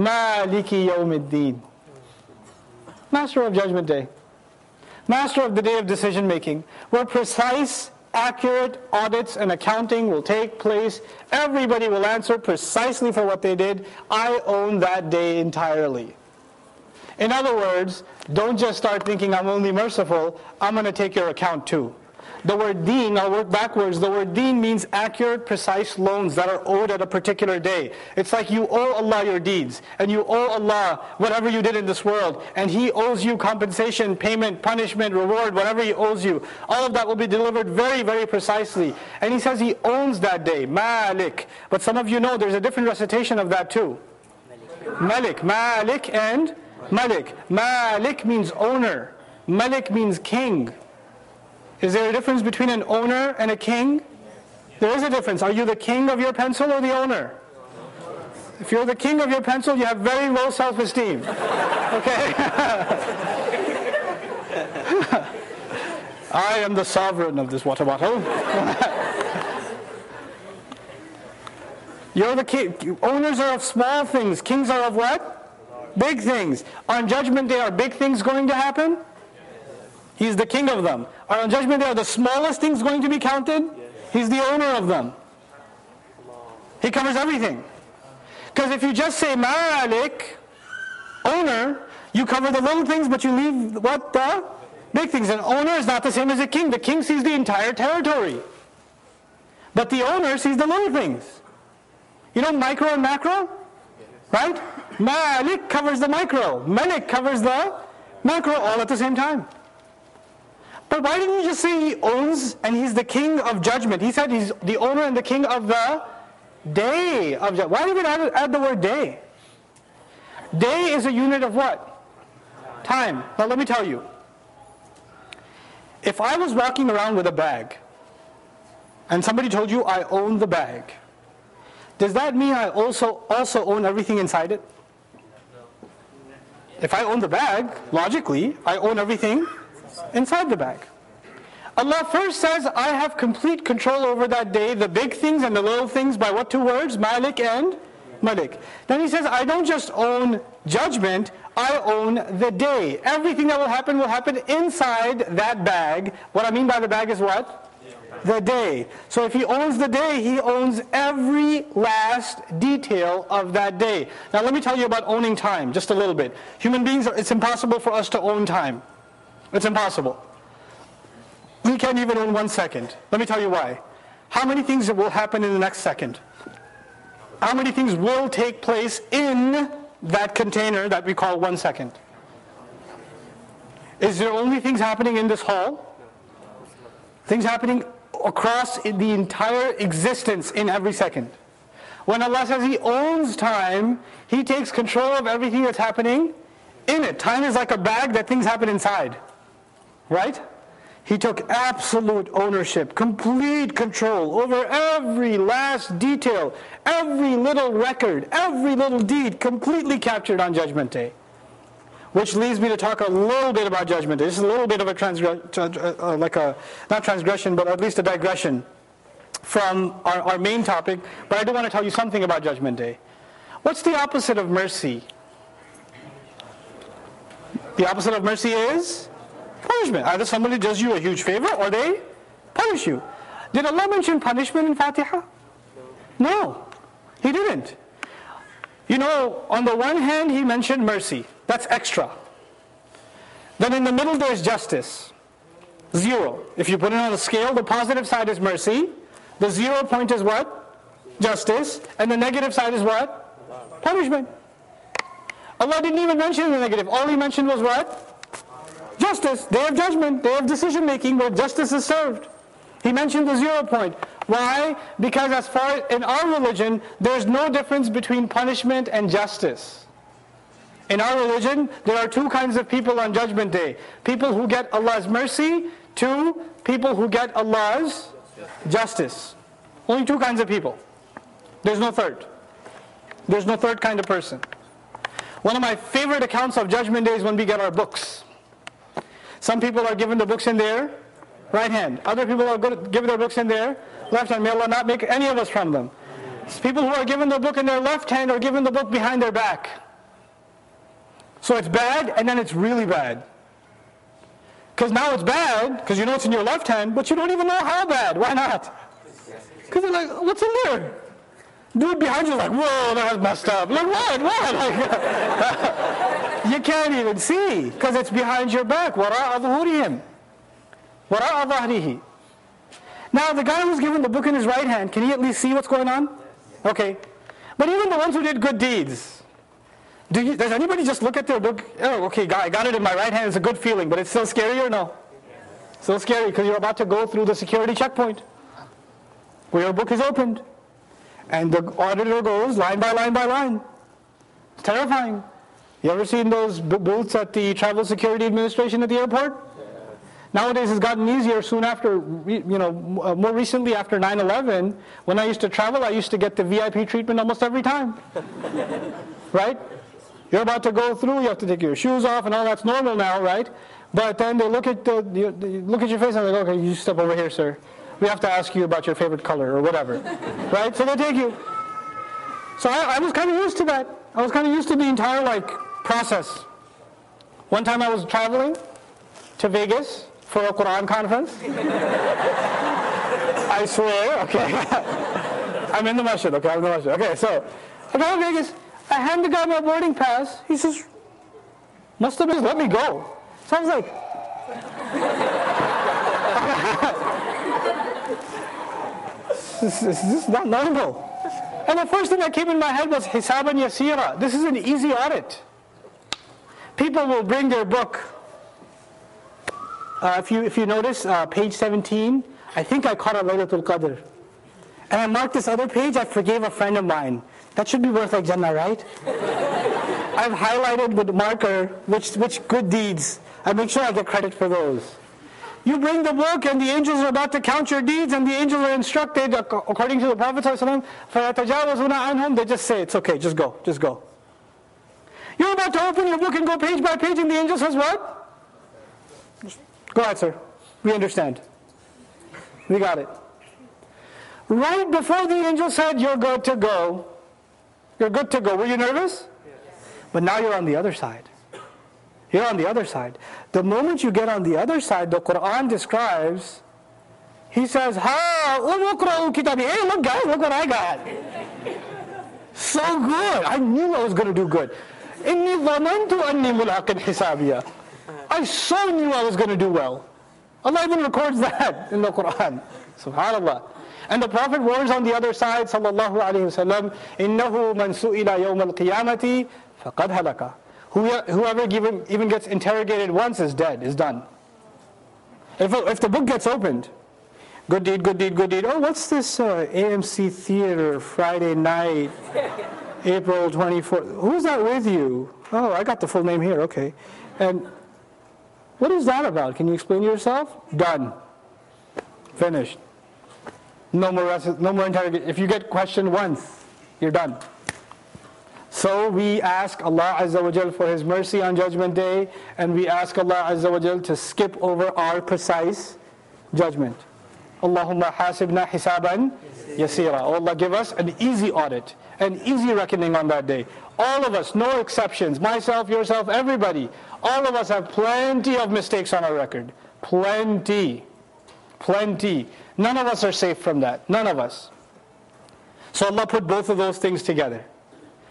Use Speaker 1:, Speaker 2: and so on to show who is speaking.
Speaker 1: Maliki yawmiddin. Master of Judgment Day. Master of the day of decision making, where precise, accurate audits and accounting will take place. Everybody will answer precisely for what they did. I own that day entirely. In other words, don't just start thinking I'm only merciful, I'm going to take your account too. The word deen, I'll work backwards. The word deen means accurate, precise loans that are owed at a particular day. It's like you owe Allah your deeds, and you owe Allah whatever you did in this world, and He owes you compensation, payment, punishment, reward, whatever He owes you. All of that will be delivered very, very precisely. And He says He owns that day, Malik. But some of you know there's a different recitation of that too. Malik, Malik, and Malik. Malik means owner. Malik means king. Is there a difference between an owner and a king? There is a difference. Are you the king of your pencil or the owner? If you're the king of your pencil, you have very low self-esteem. Okay? I am the sovereign of this water bottle. You're the king. Owners are of small things. Kings are of what? Big things. On judgment day, are big things going to happen? He's the king of them. Are on judgment day are the smallest things going to be counted? He's the owner of them. He covers everything. Because if you just say Malik, owner, you cover the little things, but you leave what? The big things. An owner is not the same as a king. The king sees the entire territory. But the owner sees the little things. You know micro and macro? Right? Malik covers the micro. Malik covers the macro all at the same time. But why didn't he just say he owns and he's the king of judgment? He said he's the owner and the king of the day of judgment. Why did he add, add the word day? Day is a unit of what? Time. Now let me tell you. If I was walking around with a bag and somebody told you I own the bag, does that mean I also also own everything inside it? If I own the bag, logically, I own everything inside the bag. Allah first says, I have complete control over that day, the big things and the little things, by what two words? Malik and Malik. Then he says, I don't just own judgment, I own the day. Everything that will happen will happen inside that bag. What I mean by the bag is what? The day. So if he owns the day, he owns every last detail of that day. Now let me tell you about owning time, just a little bit. Human beings, it's impossible for us to own time. It's impossible. We can't even own one second. Let me tell you why. How many things will happen in the next second? How many things will take place in that container that we call one second? Is there only things happening in this hall? Things happening across the entire existence in every second. When Allah says He owns time, He takes control of everything that's happening in it. Time is like a bag that things happen inside. Right? He took absolute ownership, complete control over every last detail, every little record, every little deed, completely captured on Judgment Day. Which leads me to talk a little bit about Judgment Day. This is a little bit of a transgression, uh, uh, like a, not transgression, but at least a digression from our, our main topic. But I do want to tell you something about Judgment Day. What's the opposite of mercy? The opposite of mercy is punishment. Either somebody does you a huge favor or they punish you. Did Allah mention punishment in Fatiha? No, He didn't. You know, on the one hand, He mentioned mercy. That's extra. Then in the middle, there's justice. Zero. If you put it on a scale, the positive side is mercy. The zero point is what? Justice. And the negative side is what? Punishment. Allah didn't even mention the negative. All He mentioned was what? Justice, day of judgment, day of decision making where justice is served. He mentioned the zero point. Why? Because as far in our religion, there's no difference between punishment and justice. In our religion, there are two kinds of people on Judgment Day. People who get Allah's mercy, two, people who get Allah's justice. Only two kinds of people. There's no third. There's no third kind of person. One of my favorite accounts of Judgment Day is when we get our books. Some people are given the books in their right hand. Other people are given their books in their left hand. May Allah not make any of us from them. People who are given the book in their left hand are given the book behind their back. So it's bad and then it's really bad. Because now it's bad, because you know it's in your left hand, but you don't even know how bad. Why not? Because you're like, what's in there? Dude behind you is like, whoa, that was messed up. Like, what? What? Like, you can't even see, because it's behind your back. وَرَاءَ ظُهُورِهِمْ وَرَاءَ ظَهْرِهِ Now, the guy who's given the book in his right hand, can he at least see what's going on? Okay. But even the ones who did good deeds, do you, does anybody just look at their book? Oh, okay, I got it in my right hand. It's a good feeling, but it's still scary or no? Still scary because you're about to go through the security checkpoint where your book is opened. And the auditor goes line by line by line. It's terrifying. You ever seen those booths at the Travel Security Administration at the airport? Nowadays it's gotten easier soon after, you know, uh, more recently after 9-11, when I used to travel, I used to get the VIP treatment almost every time. right? You're about to go through, you have to take your shoes off and all that's normal now, right? But then they look at the, they look at your face and they go, okay, you step over here, sir. We have to ask you about your favorite color or whatever, right? So they take you. So I, I was kind of used to that. I was kind of used to the entire like process. One time I was traveling to Vegas for a Quran conference. I swear, okay. I'm in the masjid, okay, I'm in the masjid. Okay, so I go to Vegas. I hand the guy my boarding pass. He says, must have just let me go. So I was like, this, this, is not normal. And the first thing that came in my head was hisaban yasira. This is an easy audit. People will bring their book. Uh, if you if you notice, uh, page 17, I think I caught a Laylatul Qadr. And I marked this other page, I forgave a friend of mine. That should be worth like Jannah, right? I've highlighted with marker which, which good deeds. I make sure I get credit for those. You bring the book and the angels are about to count your deeds and the angels are instructed according to the Prophet they just say, it's okay, just go, just go. You're about to open your book and go page by page and the angel says what? Go ahead, sir. We understand. We got it. Right before the angel said, you're good to go, you're good to go. Were you nervous? Yes. But now you're on the other side. You're on the other side. The moment you get on the other side, the Quran describes, he says, Ha, kitabi. Hey, look guys, look what I got. So good. I knew I was going to do good. إِنِّي ظَنَنْتُ أَنِّي مُلْحَقٍ حِسَابِيَ I so knew I was going to do well. Allah even records that in the Quran. Subhanallah. And the Prophet warns on the other side, sallallahu alayhi wasallam, إِنَّهُ مَنْ سُئِلَ يَوْمَ الْقِيَامَةِ فَقَدْ هَلَكَ Whoever even, gets interrogated once is dead, is done. If, if the book gets opened, good deed, good deed, good deed. Oh, what's this uh, AMC Theater Friday night, April 24th? Who's that with you? Oh, I got the full name here, okay. And what is that about? Can you explain yourself? Done. Finished. No more, no more interrogation. If you get questioned once, you're done. So we ask Allah Azza wa Jal for His mercy on Judgment Day, and we ask Allah Azza wa Jal to skip over our precise judgment. Allahumma hasibna hisaban yasira. Oh Allah, give us an easy audit, an easy reckoning on that day. All of us, no exceptions, myself, yourself, everybody, all of us have plenty of mistakes on our record. Plenty. Plenty. None of us are safe from that. None of us. So Allah put both of those things together.